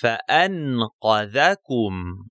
فأنقذكم.